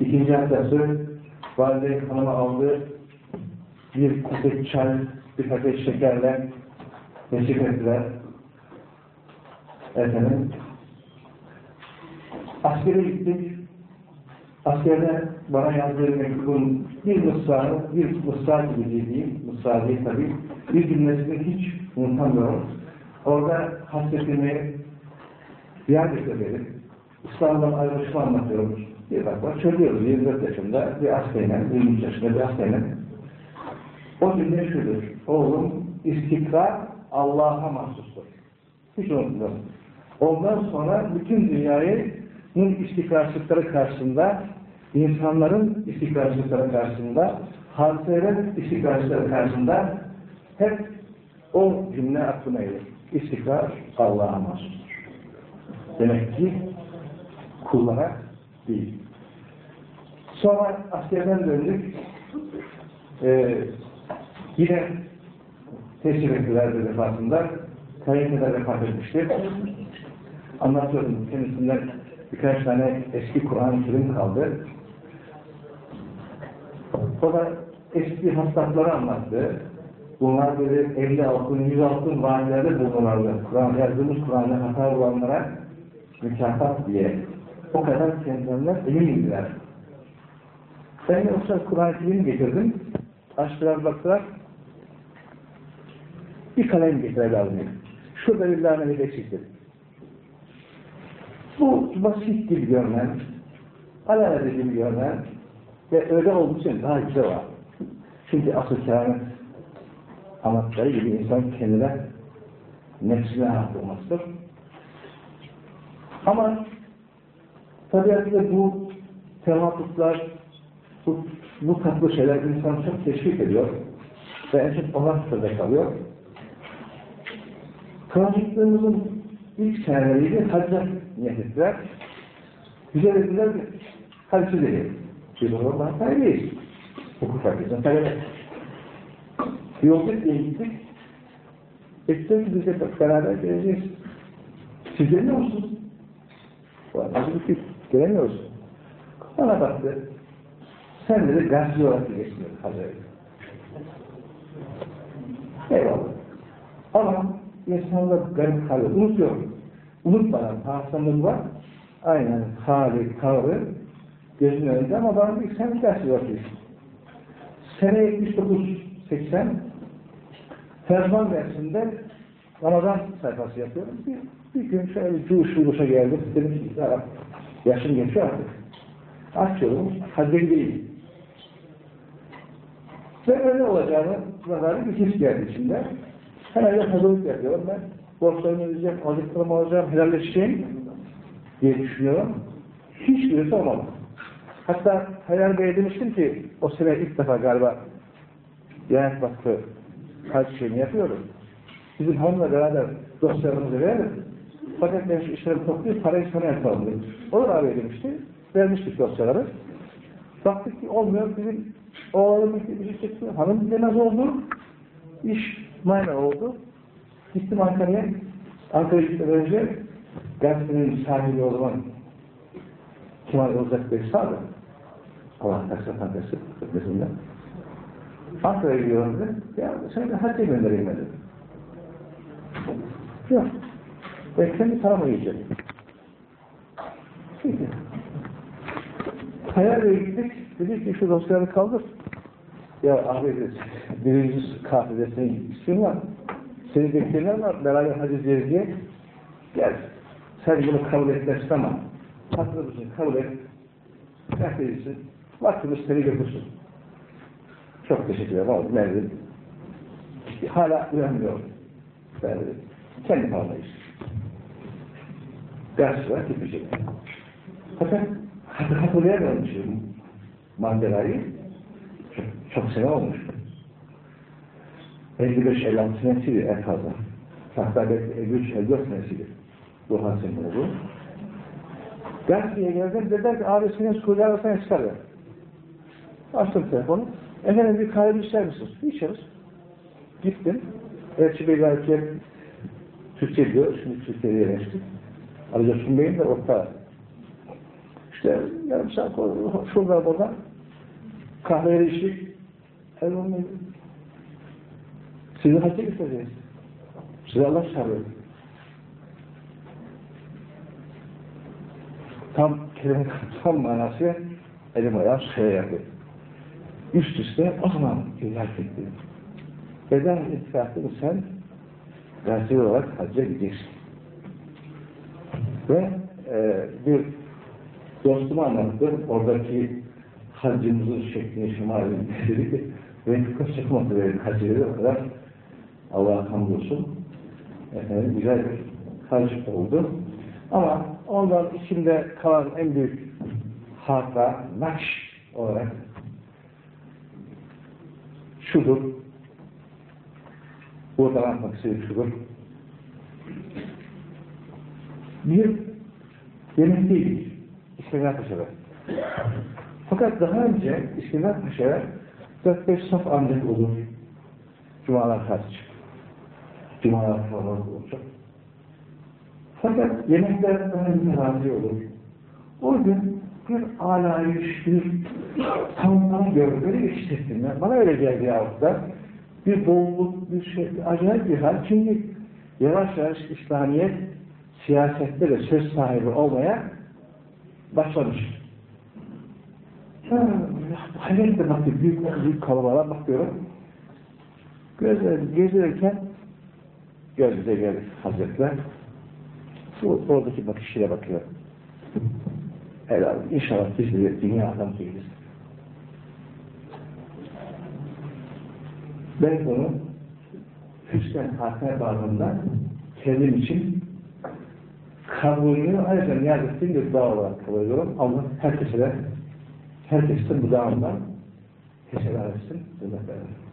ikinci haftası valide hanımı aldı, bir paket çay, bir paket şekerle teşrif ettiler. Efendim, askere gittik. Askerde bana yazdığı mektubun bir mısrağı, bir mısra gibi değil, mısra değil tabii, bir cümlesini hiç unutamıyorum. Orada hasretimi ziyaret edelim. İslam'dan ayrılışımı anlatıyorum. Bir bak bak söylüyoruz 24 yaşında bir askerle, 23 yaşında bir askerle. O cümle şudur. Oğlum istikrar Allah'a mahsustur. Hiç unutmuyorum. Ondan sonra bütün dünyayı istikrarsızlıkları karşısında, insanların istikrarsızlıkları karşısında, hadiselerin istikrarsızlıkları karşısında hep o cümle aklıma gelir. İstikrar Allah'a mahsustur. Demek ki kullara değil. Sonra askerden döndük. Ee, yine teşrif ettiler bir defasında. Kayınlıda vefat etmişti. Anlatıyorum kendisinden birkaç tane eski Kur'an-ı Kerim kaldı. O da eski hastalıkları anlattı. Bunlar böyle 50 altın, 100 altın vaadilerde bulunurlardı. Kur'an yazdığımız Kur'an'da hata bulanlara mükafat diye. O kadar kendilerinden emindiler. Ben de sırada Kur'an-ı getirdim. Açtılar baktılar. Bir kalem getirdi lazım. Şurada bir lanet eksiktir. Bu basit gibi görünen, alelade gibi görünen ve öyle olduğu için daha güzel var. Çünkü asıl kâhmet anlattığı gibi insan kendine nefsine hak olmasıdır. Ama tabiatıyla bu tematikler, bu, bu tatlı şeyler insanı çok teşvik ediyor ve en çok onlar sırada kalıyor. Kıvamcıklığımızın ilk seneleriydi, hacca niyet ettiler. Güzel dediler ki, hadi siz de Biz o zaman talebeyiz. Hukuk fakültesinden talebe. Diye gittik. Eksen biz de beraber geleceğiz. Siz gelmiyor musunuz? Hazırlık değil, gelemiyoruz. Bana baktı. Sen dedi gazeteci olarak geçmiyor Hazreti. Eyvallah. Ama insanlar garip kalıyor. Unutuyorum. Unutmadan hastalığı var. Aynen hali, tavrı gözün önünde ama bana bir sen gazeteci olarak geçti. Sene 79-80 Ferzman dersinde Ramazan sayfası yapıyorum. Bir, bir gün şöyle cuş buluşa geldim. Dedim ki yaşım geçiyor artık. Açıyorum. Hazır değil. Ve öyle olacağını nazarı bir his geldi içinde. Hemen de hazırlık yapıyorum ben. Borçlarımı ödeyeceğim, aldıklarımı alacağım, helalleşeceğim diye düşünüyorum. Hiç birisi olmadı. Hatta Hayal Bey'e demiştim ki o sene ilk defa galiba Diyanet Vakfı kaç şeyini yapıyorum. Bizim hanımla beraber dosyalarımızı verelim. Fakat şu işleri toplayıp parayı sana yapalım dedim. Olur abi demişti. Vermiştik dosyaları. Baktık ki olmuyor. Bizim oğlanın bir şey çekti. Hanım nasıl oldu? İş mayna oldu. Gittim Ankara'ya. Ankara'ya gitmeden önce gazetenin sahibi o zaman Kemal Yolcak Bey sağdı. Allah taksa tankası hükmesinden. Ankara'ya gidiyorum dedi. Ya sen de hacca göndereyim dedi. Yok. Paramı yiyeceğim. Peki. Hayal gittik. Dedik ki şu dosyaları kaldır. Ya abi dedi, birinci kahvedesine isim var. Seni bekleyenler var. Beraber hacı diye. Gel. Sen bunu kabul etmezsin ama haklı mısın? Kabul et. Kahvedeysin. Vaktimiz seni götürsün. Çok teşekkür ederim. Dedim. Hala uyanmıyorum. Ben dedim. Kendi pahalayız. Ders var gitmeyecek. Fakat hatırlayamıyorum şimdi maddeleri. Çok, çok sene olmuş. 55-56 senesidir en fazla. Hatta belki 53-54 senesidir. Bu Hasan oldu. Gazeteye geldim, dediler ki abi senin Suudi Arabistan'a. Açtım telefonu. Efendim bir kahve içer misiniz? İçeriz. Gittim. Elçi Bey belki Türkçe diyor. Şimdi Türkiye'ye yerleştik. Ayrıca Sünbey'in de orta. İşte yarım saat şurada burada kahveleri içtik. Elbette sizi hacca götüreceğiz. Size Allah çağırıyor. Tam kelime tam manası elim ayağım şeye yapıyor. Üst üste o zaman ilhak etti. Beden itikafı sen gazeteli olarak hacca gideceksin. Ve e, bir dostuma anlattım. Oradaki haccımızın şeklini şemalini dedi ki Vehbi çıkmadı verin hacıları o kadar Allah'a hamdolsun efendim, güzel bir hac oldu. Ama ondan içimde kalan en büyük hatta nakş olarak şudur. Burada anlatmak istediğim şudur. Bir yemek değil. İskender Paşa'da. Fakat daha önce İskender Paşa'ya 4-5 saf ancak olur. Cumalar kaç? Cumalar falan olacak. Fakat yemekler önce razı olur. O gün bir alayış, bir. Böyle bir hissettim ben. Bana öyle geldi yahut da. Bir bolluk, bir şey, acayip bir hal. Çünkü yavaş yavaş İslamiyet siyasette de söz sahibi olmaya başlamış. Ha, hayretle bakıyorum, büyük, büyük kalabalığa bakıyorum. Gözler gezerken gözle geldi Hazretler. Bu oradaki bakışıyla bakıyor. Helal, inşallah biz de dünya adam değiliz. Ben bunu Hüsnen Hakan bağlamında kendim için kabulünü ayrıca niyaz ettiğim bir dua olarak kabul ediyorum. Allah herkese de herkesin bu dağından teşekkür etsin. Verir.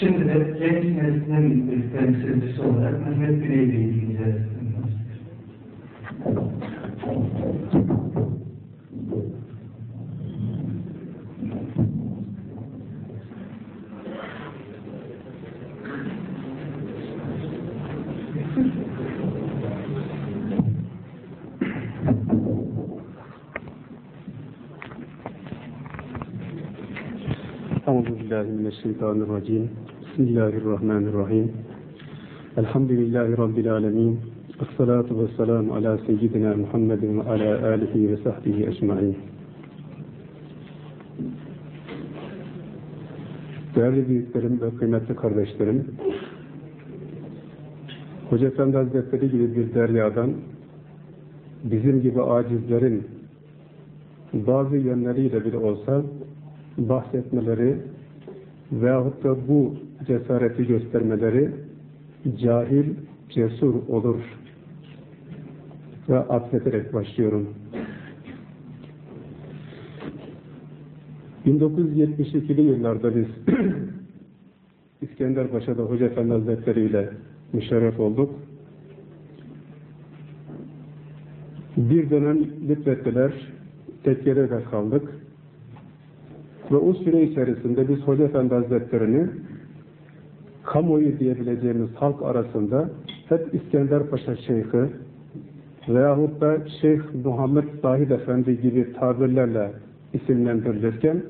Şimdi de genç neslinin bir temsilcisi olarak Mehmet Güney Bey'i Euzubillahimineşşeytanirracim. Bismillahirrahmanirrahim. Elhamdülillahi Rabbil alemin. Esselatu vesselamu ala seyyidina Muhammedin ve ala alihi ve sahbihi ecma'in. Değerli büyüklerim ve kıymetli kardeşlerim, Hoca Efendi Hazretleri gibi bir deryadan bizim gibi acizlerin bazı yönleriyle bile olsa bahsetmeleri veyahut da bu cesareti göstermeleri cahil, cesur olur ve atfederek başlıyorum. 1972'li yıllarda biz İskender Paşa'da Hoca Efendi Hazretleri ile müşerref olduk. Bir dönem lütfettiler, tekkede de kaldık. Ve o süre içerisinde biz Hoca Efendi Hazretleri'ni kamuoyu diyebileceğimiz halk arasında hep İskender Paşa Şeyh'i veyahut da Şeyh Muhammed Zahid Efendi gibi tabirlerle isimlendirilirken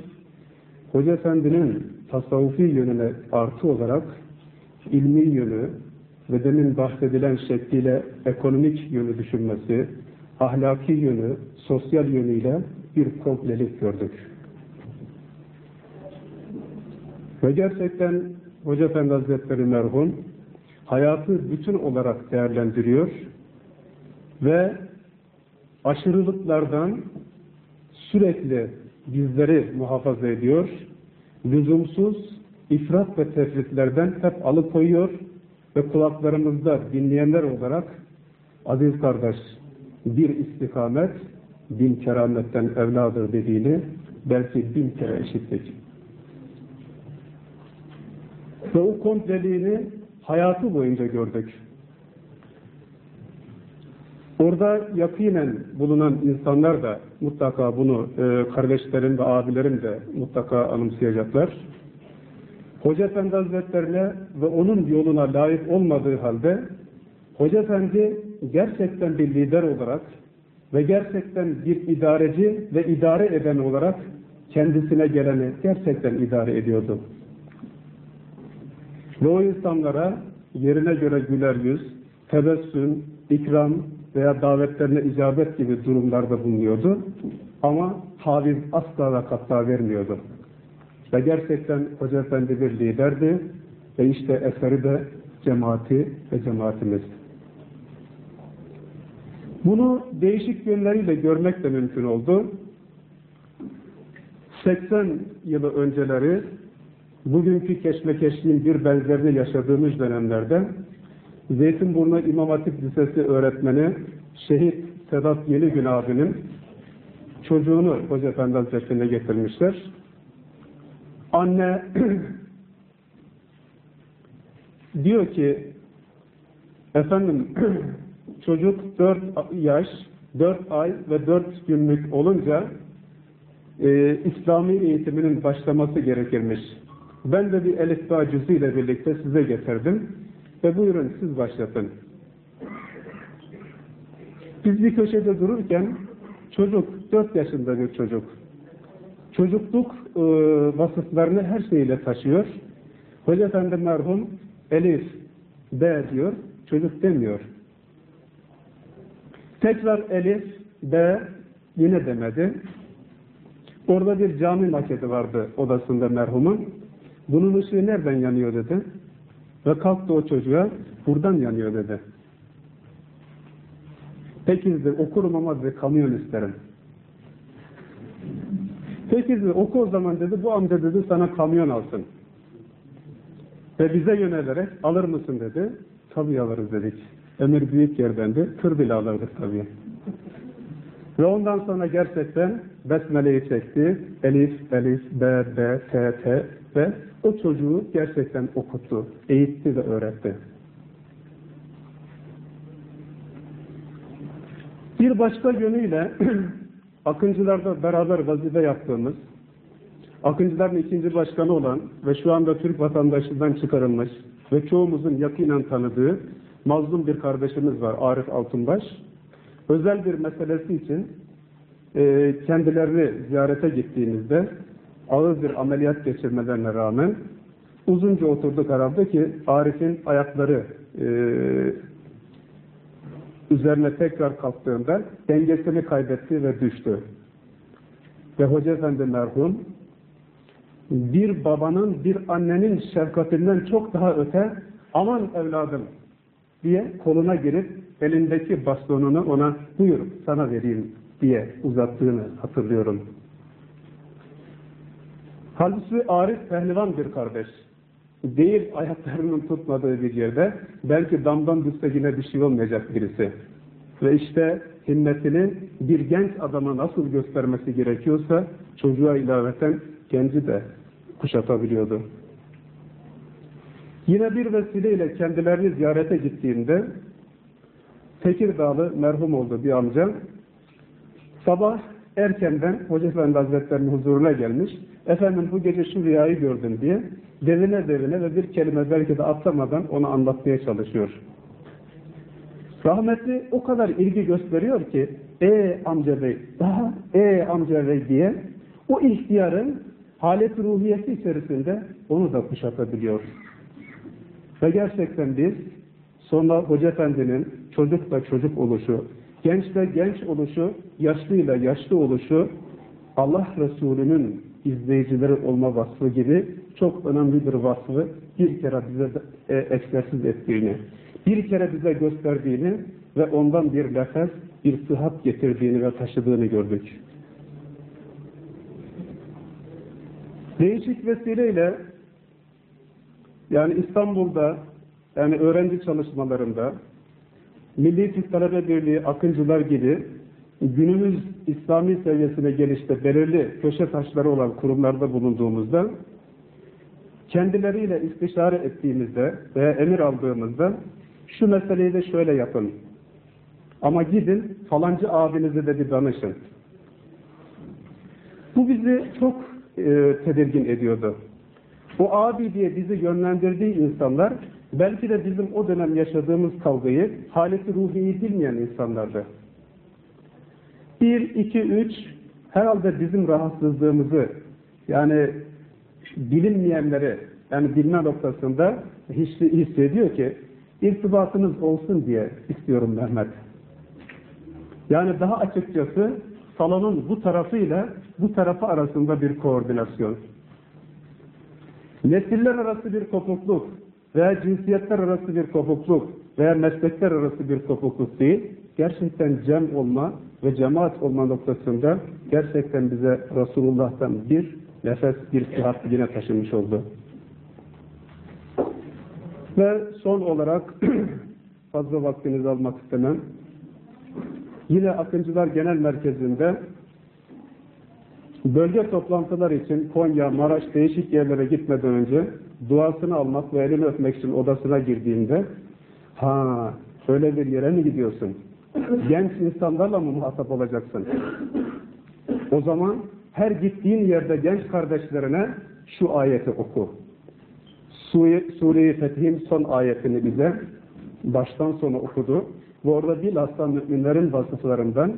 Hoca Efendi'nin tasavvufi yönüne artı olarak ilmi yönü ve demin bahsedilen şekliyle ekonomik yönü düşünmesi, ahlaki yönü, sosyal yönüyle bir komplelik gördük. Ve gerçekten Hoca Efendi Hazretleri merhum hayatı bütün olarak değerlendiriyor ve aşırılıklardan sürekli bizleri muhafaza ediyor. Lüzumsuz ifrat ve tefritlerden hep alıkoyuyor ve kulaklarımızda dinleyenler olarak aziz kardeş bir istikamet, bin kerametten evladır dediğini belki bin kere işittik. Ve o kompleliğini hayatı boyunca gördük. Orada yakinen bulunan insanlar da mutlaka bunu e, kardeşlerim ve abilerim de mutlaka anımsayacaklar. Hoca Efendi Hazretlerine ve onun yoluna layık olmadığı halde Hoca Efendi gerçekten bir lider olarak ve gerçekten bir idareci ve idare eden olarak kendisine geleni gerçekten idare ediyordu. Ve o insanlara yerine göre güler yüz, tebessüm, ikram veya davetlerine icabet gibi durumlarda bulunuyordu. Ama taviz asla ve katta vermiyordu. Ve gerçekten Hoca Efendi bir liderdi ve işte eseri de cemaati ve cemaatimiz. Bunu değişik yönleriyle görmek de mümkün oldu. 80 yılı önceleri bugünkü keşmekeşliğin bir benzerini yaşadığımız dönemlerde Zeytinburnu İmam Hatip Lisesi öğretmeni Şehit Sedat Yeligün abinin çocuğunu Hoca Efendi Hazretleri'ne getirmişler. Anne diyor ki efendim çocuk 4 yaş, 4 ay ve 4 günlük olunca e, İslami eğitiminin başlaması gerekirmiş. Ben de bir elifba cüzü ile birlikte size getirdim ve buyurun siz başlatın. Biz bir köşede dururken çocuk, 4 yaşında bir çocuk, çocukluk e, vasıflarını her şeyiyle taşıyor. Hoca Efendi merhum Elif, B diyor, çocuk demiyor. Tekrar Elif, B yine demedi. Orada bir cami maketi vardı odasında merhumun. Bunun ışığı nereden yanıyor dedi. Ve kalktı o çocuğa, buradan yanıyor dedi. Peki dedi, okurum ama dedi, kamyon isterim. Peki dedi, oku o zaman dedi, bu amca dedi sana kamyon alsın. Ve bize yönelerek alır mısın dedi. Tabii alırız dedik. Emir büyük yerdendi, tır bile alırdık tabii. Ve ondan sonra gerçekten Besmele'yi çekti. Elif, Elif, B, B, T, T ve o çocuğu gerçekten okuttu, eğitti ve öğretti. Bir başka yönüyle Akıncılarda beraber vazife yaptığımız, Akıncıların ikinci başkanı olan ve şu anda Türk vatandaşından çıkarılmış ve çoğumuzun yakinen tanıdığı mazlum bir kardeşimiz var Arif Altınbaş. Özel bir meselesi için e, kendilerini ziyarete gittiğimizde ağır bir ameliyat geçirmelerine rağmen uzunca oturduk herhalde ki Arif'in ayakları e, üzerine tekrar kalktığında dengesini kaybetti ve düştü. Ve Hoca Efendi merhum bir babanın, bir annenin şefkatinden çok daha öte aman evladım diye koluna girip elindeki bastonunu ona buyur sana vereyim diye uzattığını hatırlıyorum. Halbuki Arif pehlivan bir kardeş. Değil ayaklarının tutmadığı bir yerde belki damdan düşse yine bir şey olmayacak birisi. Ve işte himmetini bir genç adama nasıl göstermesi gerekiyorsa çocuğa ilaveten genci de kuşatabiliyordu. Yine bir vesileyle kendilerini ziyarete gittiğimde Tekirdağlı merhum oldu bir amca. Sabah erkenden Hoca Efendi Hazretleri'nin huzuruna gelmiş. Efendim bu gece şu rüyayı gördüm diye derine derine ve bir kelime belki de atlamadan onu anlatmaya çalışıyor. Rahmetli o kadar ilgi gösteriyor ki e amca bey daha e amca bey diye o ihtiyarın halet ruhiyeti içerisinde onu da kuşatabiliyor. Ve gerçekten biz sonra Hoca Efendi'nin çocukla çocuk oluşu, gençle genç oluşu, yaşlıyla yaşlı oluşu, Allah Resulü'nün izleyicileri olma vasfı gibi çok önemli bir vasfı bir kere bize e, egzersiz ettiğini, bir kere bize gösterdiğini ve ondan bir nefes, bir sıhhat getirdiğini ve taşıdığını gördük. Değişik vesileyle yani İstanbul'da yani öğrenci çalışmalarında Milli Türk Talebe Birliği Akıncılar gibi günümüz İslami seviyesine gelişte belirli köşe taşları olan kurumlarda bulunduğumuzda kendileriyle istişare ettiğimizde veya emir aldığımızda şu meseleyi de şöyle yapın. Ama gidin falancı abinize de bir danışın. Bu bizi çok e, tedirgin ediyordu. O abi diye bizi yönlendirdiği insanlar belki de bizim o dönem yaşadığımız kavgayı haleti ruhiyi bilmeyen insanlardı. Bir, iki, üç herhalde bizim rahatsızlığımızı yani bilinmeyenleri yani bilme noktasında hissediyor ki irtibatınız olsun diye istiyorum Mehmet. Yani daha açıkçası salonun bu tarafıyla bu tarafı arasında bir koordinasyon. Nesiller arası bir kopukluk veya cinsiyetler arası bir kopukluk veya meslekler arası bir kopukluk değil, gerçekten cem olma ve cemaat olma noktasında gerçekten bize Resulullah'tan bir nefes, bir sıhhat yine taşımış oldu. Ve son olarak fazla vaktinizi almak istemem. Yine Akıncılar Genel Merkezi'nde bölge toplantıları için Konya, Maraş değişik yerlere gitmeden önce duasını almak ve elini öpmek için odasına girdiğinde ha öyle bir yere mi gidiyorsun? Genç insanlarla mı muhatap olacaksın? O zaman her gittiğin yerde genç kardeşlerine şu ayeti oku. Sure-i Fetih'in son ayetini bize baştan sona okudu. Bu arada bilhassa müminlerin vasıflarından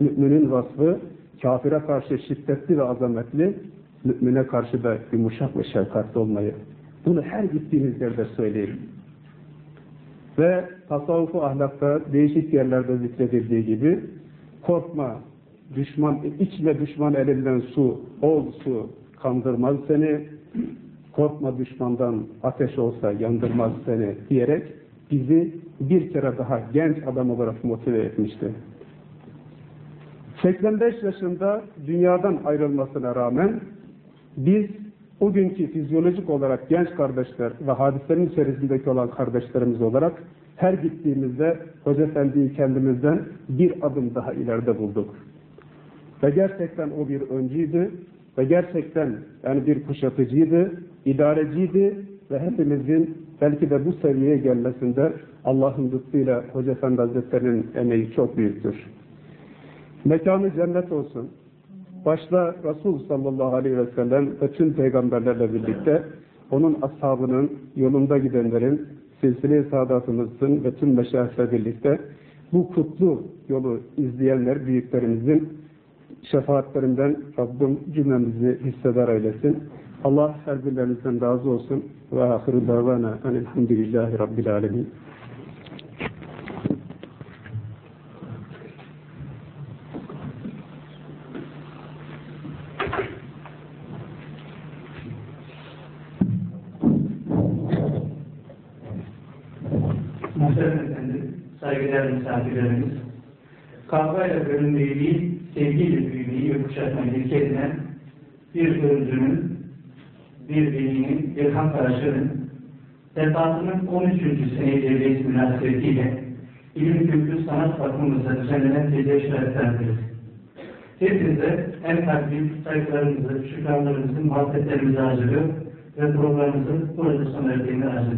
müminin vasfı kafire karşı şiddetli ve azametli, mümine karşı da yumuşak ve şefkatli olmayı. Bunu her gittiğiniz yerde söyleyin. Ve tasavvufu ahlakta değişik yerlerde zikredildiği gibi korkma, düşman, içme düşman elinden su, ol su kandırmaz seni, korkma düşmandan ateş olsa yandırmaz seni diyerek bizi bir kere daha genç adam olarak motive etmişti. 85 yaşında dünyadan ayrılmasına rağmen biz o günkü fizyolojik olarak genç kardeşler ve hadisenin içerisindeki olan kardeşlerimiz olarak her gittiğimizde Hoca Efendi'yi kendimizden bir adım daha ileride bulduk. Ve gerçekten o bir öncüydü ve gerçekten yani bir kuşatıcıydı, idareciydi ve hepimizin belki de bu seviyeye gelmesinde Allah'ın lütfuyla Hoca Efendi Hazretleri'nin emeği çok büyüktür. Mekanı cennet olsun. Başta Resul sallallahu aleyhi ve sellem tüm peygamberlerle birlikte onun ashabının, yolunda gidenlerin, silsile-i saadatımızın ve tüm meşayihle birlikte bu kutlu yolu izleyenler, büyüklerimizin şefaatlerinden Rabbim cümlemizi hissedar eylesin. Allah her birlerinizden razı olsun. Ve ahiru davana enelhamdülillahi rabbil alemin. Muhterem Efendi, saygıdeğer misafirlerimiz, kavgayla bölünmeyi değil, sevgiyle büyümeyi ve kuşatmayı ilke bir öncünün, bir velinin, bir kan kardeşinin vefatının 13. seneyi devreyiz münasebetiyle ilim kültür sanat bakımımızda düzenlenen gece şereflendiriz. Hepinize en kalbi saygılarımızı, şükranlarımızı, muhabbetlerimizi arz ve programımızın burada sona erdiğini arz.